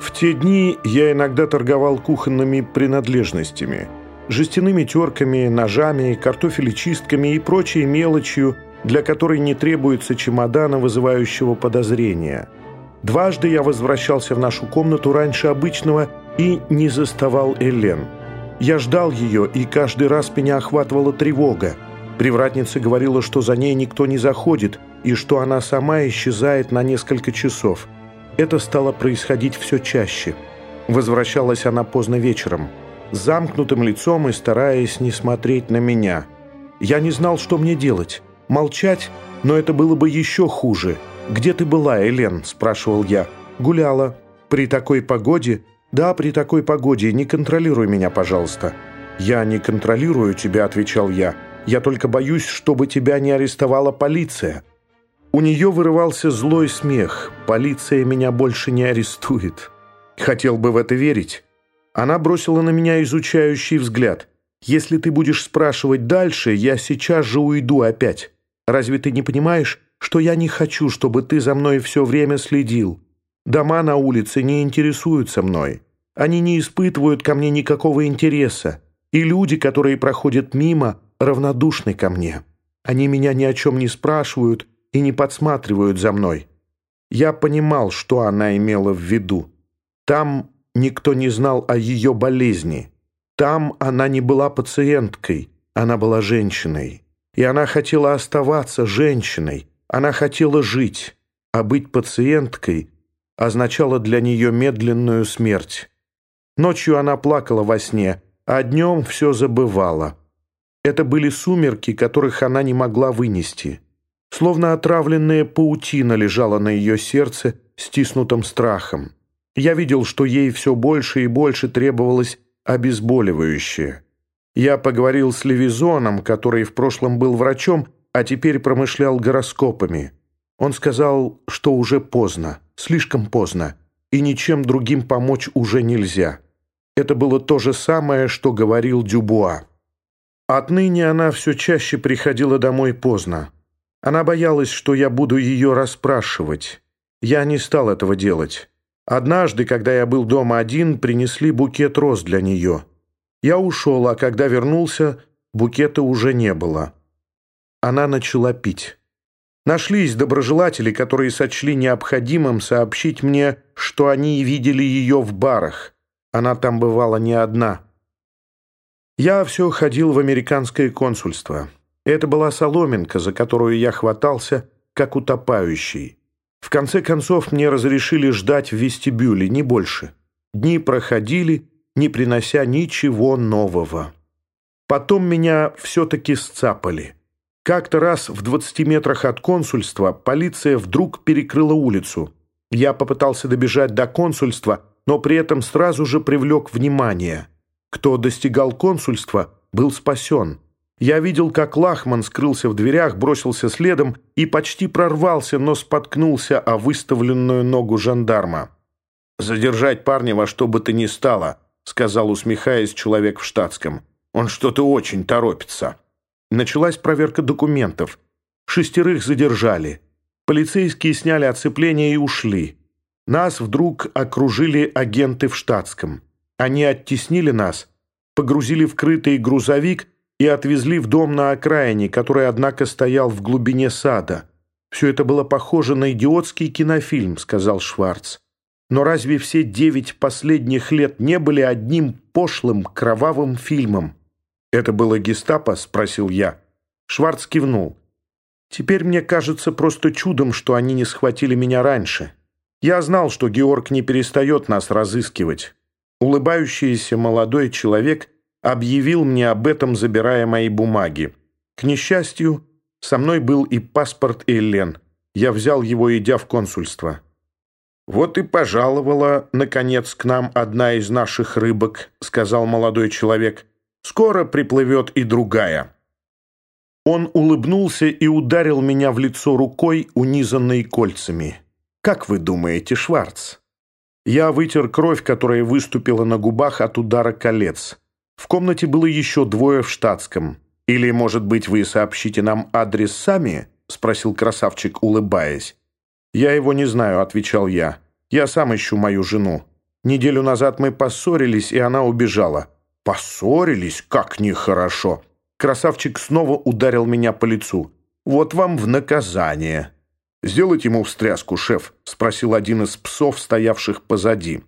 В те дни я иногда торговал кухонными принадлежностями, жестяными терками, ножами, картофелечистками и прочей мелочью, для которой не требуется чемодана, вызывающего подозрения. Дважды я возвращался в нашу комнату раньше обычного и не заставал Элен. Я ждал ее, и каждый раз меня охватывала тревога. Привратница говорила, что за ней никто не заходит, и что она сама исчезает на несколько часов – это стало происходить все чаще. Возвращалась она поздно вечером, замкнутым лицом и стараясь не смотреть на меня. Я не знал, что мне делать. Молчать? Но это было бы еще хуже. «Где ты была, Элен?» – спрашивал я. «Гуляла. При такой погоде?» «Да, при такой погоде. Не контролируй меня, пожалуйста». «Я не контролирую тебя», – отвечал я. «Я только боюсь, чтобы тебя не арестовала полиция». У нее вырывался злой смех. «Полиция меня больше не арестует». Хотел бы в это верить. Она бросила на меня изучающий взгляд. «Если ты будешь спрашивать дальше, я сейчас же уйду опять. Разве ты не понимаешь, что я не хочу, чтобы ты за мной все время следил? Дома на улице не интересуются мной. Они не испытывают ко мне никакого интереса. И люди, которые проходят мимо, равнодушны ко мне. Они меня ни о чем не спрашивают, и не подсматривают за мной. Я понимал, что она имела в виду. Там никто не знал о ее болезни. Там она не была пациенткой, она была женщиной. И она хотела оставаться женщиной, она хотела жить, а быть пациенткой означало для нее медленную смерть. Ночью она плакала во сне, а днем все забывала. Это были сумерки, которых она не могла вынести. Словно отравленная паутина лежала на ее сердце, стиснутым страхом. Я видел, что ей все больше и больше требовалось обезболивающее. Я поговорил с Левизоном, который в прошлом был врачом, а теперь промышлял гороскопами. Он сказал, что уже поздно, слишком поздно, и ничем другим помочь уже нельзя. Это было то же самое, что говорил Дюбуа. Отныне она все чаще приходила домой поздно. Она боялась, что я буду ее расспрашивать. Я не стал этого делать. Однажды, когда я был дома один, принесли букет роз для нее. Я ушел, а когда вернулся, букета уже не было. Она начала пить. Нашлись доброжелатели, которые сочли необходимым сообщить мне, что они видели ее в барах. Она там бывала не одна. Я все ходил в американское консульство. Это была соломинка, за которую я хватался, как утопающий. В конце концов, мне разрешили ждать в вестибюле, не больше. Дни проходили, не принося ничего нового. Потом меня все-таки сцапали. Как-то раз в 20 метрах от консульства полиция вдруг перекрыла улицу. Я попытался добежать до консульства, но при этом сразу же привлек внимание. Кто достигал консульства, был спасен. Я видел, как Лахман скрылся в дверях, бросился следом и почти прорвался, но споткнулся о выставленную ногу жандарма. «Задержать парня во что бы то ни стало», — сказал, усмехаясь, человек в штатском. «Он что-то очень торопится». Началась проверка документов. Шестерых задержали. Полицейские сняли оцепление и ушли. Нас вдруг окружили агенты в штатском. Они оттеснили нас, погрузили в крытый грузовик — и отвезли в дом на окраине, который, однако, стоял в глубине сада. «Все это было похоже на идиотский кинофильм», — сказал Шварц. «Но разве все девять последних лет не были одним пошлым, кровавым фильмом?» «Это было гестапо?» — спросил я. Шварц кивнул. «Теперь мне кажется просто чудом, что они не схватили меня раньше. Я знал, что Георг не перестает нас разыскивать. Улыбающийся молодой человек — объявил мне об этом, забирая мои бумаги. К несчастью, со мной был и паспорт Эллен. Я взял его, идя в консульство. «Вот и пожаловала, наконец, к нам одна из наших рыбок», — сказал молодой человек. «Скоро приплывет и другая». Он улыбнулся и ударил меня в лицо рукой, унизанной кольцами. «Как вы думаете, Шварц?» Я вытер кровь, которая выступила на губах от удара колец. В комнате было еще двое в штатском. «Или, может быть, вы сообщите нам адрес сами?» — спросил красавчик, улыбаясь. «Я его не знаю», — отвечал я. «Я сам ищу мою жену». Неделю назад мы поссорились, и она убежала. Поссорились? Как нехорошо. Красавчик снова ударил меня по лицу. Вот вам в наказание. «Сделать ему встряску, шеф?» — спросил один из псов, стоявших позади.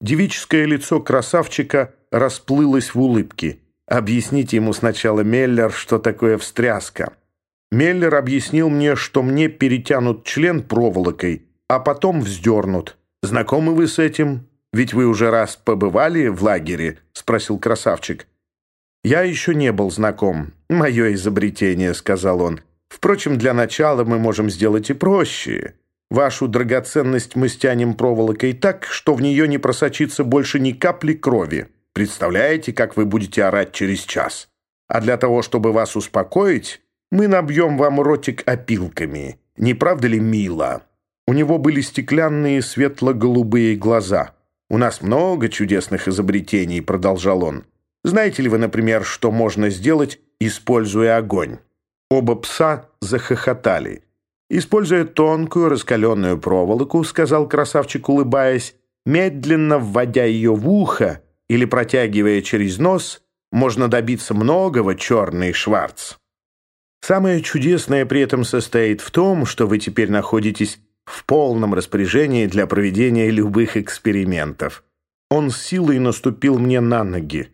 Девическое лицо красавчика расплылось в улыбке. «Объясните ему сначала, Меллер, что такое встряска». Меллер объяснил мне, что мне перетянут член проволокой, а потом вздернут. «Знакомы вы с этим? Ведь вы уже раз побывали в лагере?» — спросил красавчик. «Я еще не был знаком. Мое изобретение», — сказал он. «Впрочем, для начала мы можем сделать и проще. Вашу драгоценность мы стянем проволокой так, что в нее не просочится больше ни капли крови. Представляете, как вы будете орать через час? А для того, чтобы вас успокоить, мы набьем вам ротик опилками. Не правда ли мило?» У него были стеклянные светло-голубые глаза. «У нас много чудесных изобретений», — продолжал он. «Знаете ли вы, например, что можно сделать, используя огонь?» Оба пса захохотали. «Используя тонкую раскаленную проволоку», — сказал красавчик, улыбаясь, «медленно вводя ее в ухо или протягивая через нос, можно добиться многого, черный Шварц». Самое чудесное при этом состоит в том, что вы теперь находитесь в полном распоряжении для проведения любых экспериментов. Он с силой наступил мне на ноги.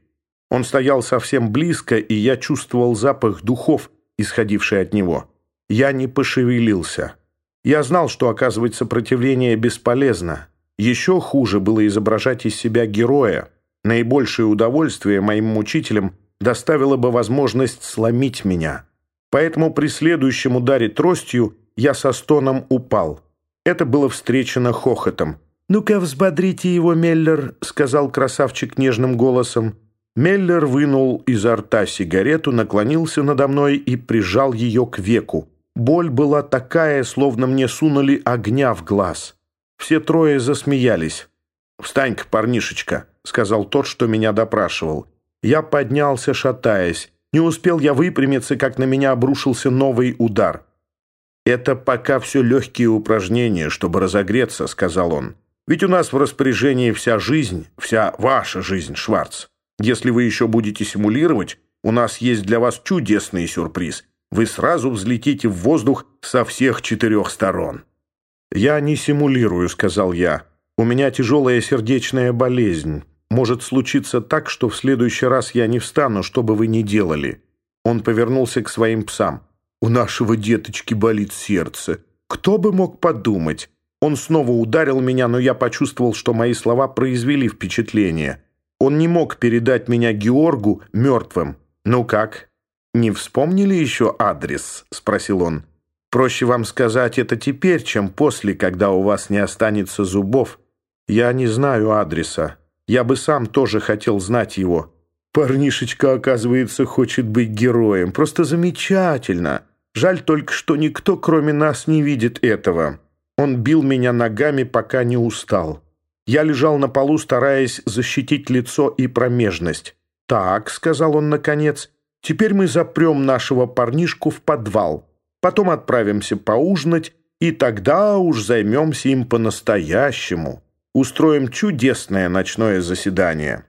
Он стоял совсем близко, и я чувствовал запах духов, исходивший от него. Я не пошевелился. Я знал, что оказывать сопротивление бесполезно. Еще хуже было изображать из себя героя. Наибольшее удовольствие моим мучителям доставило бы возможность сломить меня. Поэтому при следующем ударе тростью я со стоном упал. Это было встречено хохотом. «Ну-ка, взбодрите его, Меллер», — сказал красавчик нежным голосом. Меллер вынул изо рта сигарету, наклонился надо мной и прижал ее к веку. Боль была такая, словно мне сунули огня в глаз. Все трое засмеялись. «Встань-ка, парнишечка», — сказал тот, что меня допрашивал. Я поднялся, шатаясь. Не успел я выпрямиться, как на меня обрушился новый удар. «Это пока все легкие упражнения, чтобы разогреться», — сказал он. «Ведь у нас в распоряжении вся жизнь, вся ваша жизнь, Шварц. Если вы еще будете симулировать, у нас есть для вас чудесный сюрприз. Вы сразу взлетите в воздух со всех четырех сторон». «Я не симулирую», — сказал я. «У меня тяжелая сердечная болезнь. Может случиться так, что в следующий раз я не встану, что бы вы ни делали». Он повернулся к своим псам. У нашего деточки болит сердце. Кто бы мог подумать? Он снова ударил меня, но я почувствовал, что мои слова произвели впечатление. Он не мог передать меня Георгу мертвым. «Ну как? Не вспомнили еще адрес?» — спросил он. «Проще вам сказать это теперь, чем после, когда у вас не останется зубов. Я не знаю адреса. Я бы сам тоже хотел знать его». Парнишечка, оказывается, хочет быть героем. Просто замечательно. Жаль только, что никто, кроме нас, не видит этого. Он бил меня ногами, пока не устал. Я лежал на полу, стараясь защитить лицо и промежность. «Так», — сказал он наконец, — «теперь мы запрем нашего парнишку в подвал. Потом отправимся поужинать, и тогда уж займемся им по-настоящему. Устроим чудесное ночное заседание».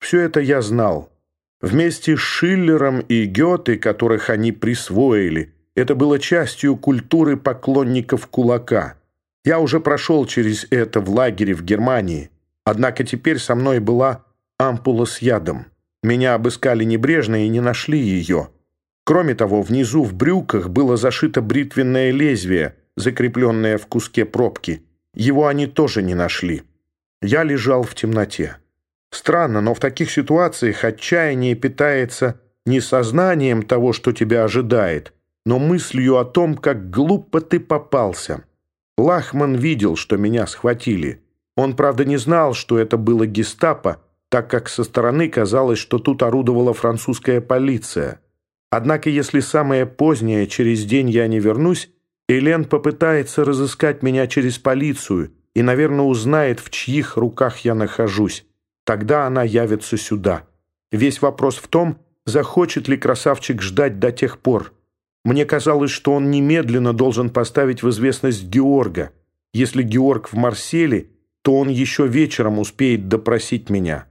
Все это я знал. Вместе с Шиллером и Гёте, которых они присвоили, это было частью культуры поклонников кулака. Я уже прошел через это в лагере в Германии. Однако теперь со мной была ампула с ядом. Меня обыскали небрежно и не нашли ее. Кроме того, внизу в брюках было зашито бритвенное лезвие, закрепленное в куске пробки. Его они тоже не нашли. Я лежал в темноте. Странно, но в таких ситуациях отчаяние питается не сознанием того, что тебя ожидает, но мыслью о том, как глупо ты попался. Лахман видел, что меня схватили. Он, правда, не знал, что это было гестапо, так как со стороны казалось, что тут орудовала французская полиция. Однако, если самое позднее, через день я не вернусь, Элен попытается разыскать меня через полицию и, наверное, узнает, в чьих руках я нахожусь. Тогда она явится сюда. Весь вопрос в том, захочет ли красавчик ждать до тех пор. Мне казалось, что он немедленно должен поставить в известность Георга. Если Георг в Марселе, то он еще вечером успеет допросить меня.